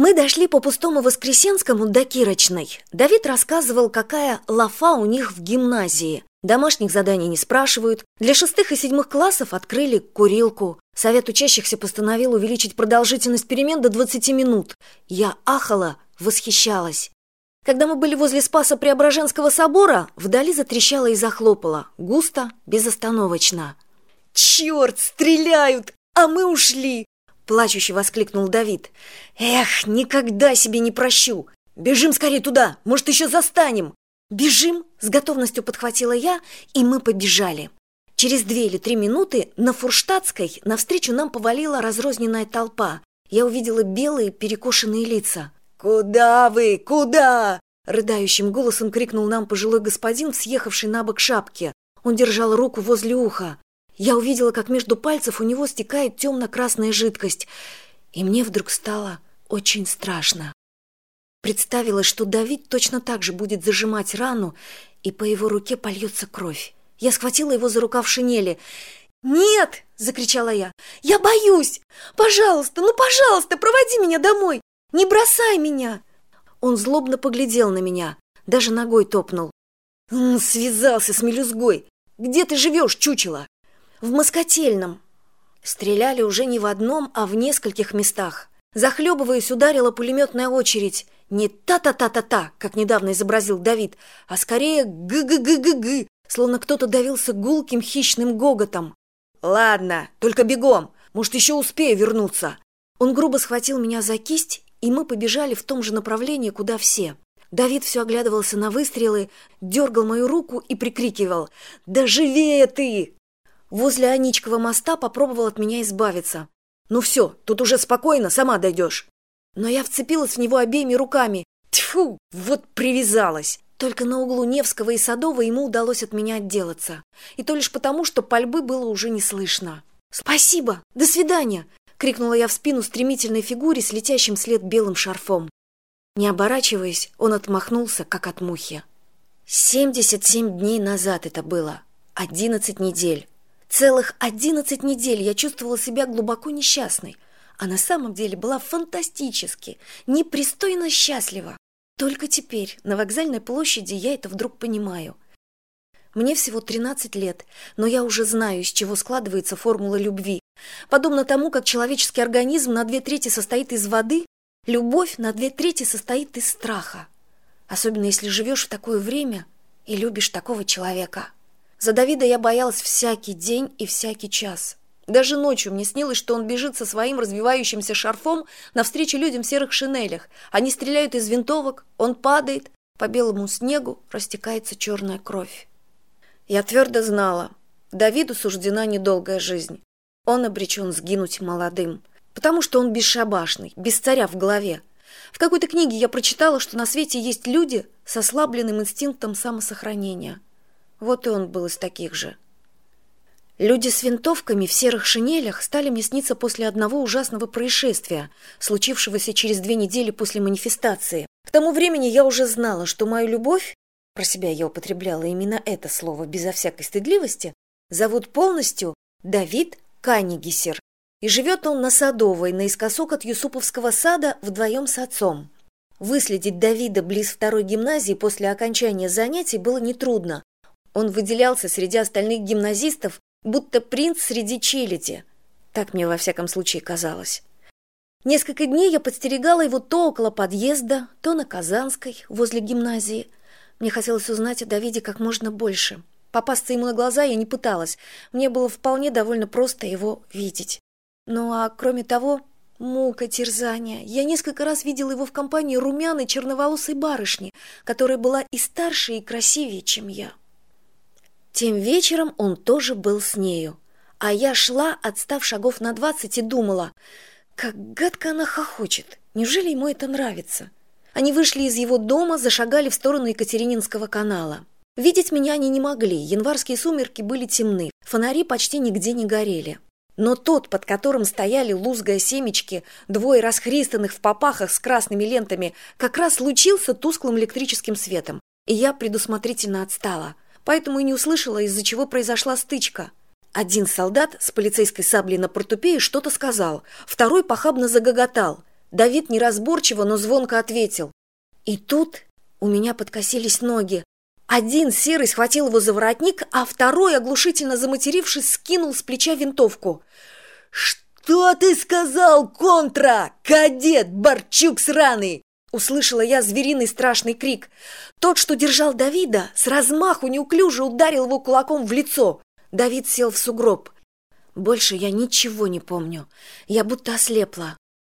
Мы дошли по пустому Воскресенскому до Кирочной. Давид рассказывал, какая лафа у них в гимназии. Домашних заданий не спрашивают. Для шестых и седьмых классов открыли курилку. Совет учащихся постановил увеличить продолжительность перемен до 20 минут. Я ахала, восхищалась. Когда мы были возле Спаса Преображенского собора, вдали затрещало и захлопало. Густо, безостановочно. «Черт, стреляют! А мы ушли!» Плачуще воскликнул давид. Эх никогда себе не прощу! Бежим скорее туда! Может еще застанем! Бежим с готовностью подхватила я и мы побежали. Через две или три минуты на фурштадтской навстречу нам повалила разрозненная толпа. Я увидела белые перекошенные лица. Куда вы? Куда рыдающим голосом крикнул нам пожилой господин съехавший на бок шапки. Он держал руку возле уха я увидела как между пальцев у него стекает темно красная жидкость и мне вдруг стало очень страшно. Представилось что давид точно так же будет зажимать рану и по его руке польется кровь. Я схватила его за рукав шинели. Нет закричала я. Я боюсь! Пожалуйста ну пожалуйста проводи меня домой! Не бросай меня! Он злобно поглядел на меня даже ногой топнул. Связался с мелюзгой! Где ты живешь чучело в москотельном стреляли уже не в одном а в нескольких местах. Захлебываясь ударила пулеметная очередь. Не та та та та та как недавно изобразил давид а скорее г г г г г словно кто то давился гулким хищным гоготом. Ладно только бегом. Может еще успею вернуться он грубо схватил меня за кисть и мы побежали в том же направлении куда все. Давид все оглядывался на выстрелы дергал мою руку и прикрикивал. Да живее ты возле аничкова моста попробовал от меня избавиться. Ну все тут уже спокойно сама дойдешь но я вцепилась в него обеими руками. Тьфу вот привязалась. Только на углу невского и садова ему удалось от меня отделаться. И то лишь потому что пальбы было уже не слышно. Спасибо до свидания крикнула я в спину стремительной фигуре с летящим след белым шарфом. Не оборачиваясь он отмахнулся как от мухи. Семьдесят семь дней назад это было. Одиннадцать недель целых одиннадцать недель я чувствовала себя глубоко несчастной а на самом деле была фантастически непристойно счастлива. Только теперь на вокзальной площади я это вдруг понимаю. Мне всего тринадцать лет но я уже знаю из чего складывается формула любви. Подобно тому как человеческий организм на две трети состоит из воды любовь на две трети состоит из страха. Особенно если живешь в такое время и любишь такого человека за Давида я боялась всякий день и всякий час. Даже ночью мне снилось, что он бежит со своим развивающимся шарфом навстречу людям в серых шинелях. Они стреляют из винтовок, он падает, по белому снегу растекается черная кровь. Я твердо знала, Давиду суждена недолгая жизнь. Он обречен сгинуть молодым, потому что он бесшабашный, без царя в голове. В какой-то книге я прочитала, что на свете есть люди с ослабленным инстинктом самосохранения – вот и он был из таких же. Люди с винтовками в серых шинелях стали мне сниться после одного ужасного происшествия, случившегося через две недели после манифестации. К тому времени я уже знала, что мою любовь, про себя я употребляла именно это слово безо всякой стыдливости, зовут полностью Давид Канигисер, и живет он на Садовой, наискосок от Юсуповского сада вдвоем с отцом. Выследить Давида близ второй гимназии после окончания занятий было нетрудно, он выделялся среди остальных гимназистов, будто принц среди челяди. Так мне во всяком случае казалось. Несколько дней я подстерегала его то около подъезда, то на Казанской, возле гимназии. Мне хотелось узнать о Давиде как можно больше. Попасться ему на глаза я не пыталась. Мне было вполне довольно просто его видеть. Ну а кроме того, мука терзания. Я несколько раз видела его в компании румяной черноволосой барышни, которая была и старше, и красивее, чем я. Тем вечером он тоже был с нею, а я шла, отстав шагов на двадцать, и думала, как гадко она хохочет, неужели ему это нравится? Они вышли из его дома, зашагали в сторону Екатерининского канала. Видеть меня они не могли, январские сумерки были темны, фонари почти нигде не горели. Но тот, под которым стояли лузгая семечки, двое расхристанных в попахах с красными лентами, как раз лучился тусклым электрическим светом, и я предусмотрительно отстала – поэтому и не услышала, из-за чего произошла стычка. Один солдат с полицейской саблей на портупее что-то сказал, второй похабно загоготал. Давид неразборчиво, но звонко ответил. И тут у меня подкосились ноги. Один серый схватил его за воротник, а второй, оглушительно заматерившись, скинул с плеча винтовку. «Что ты сказал, контра? Кадет, Борчук сраный!» Услышала я звериный страшный крик. Тот, что держал Давида, с размаху неуклюже ударил его кулаком в лицо. Давид сел в сугроб. Больше я ничего не помню. Я будто ослепла.